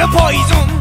a poison.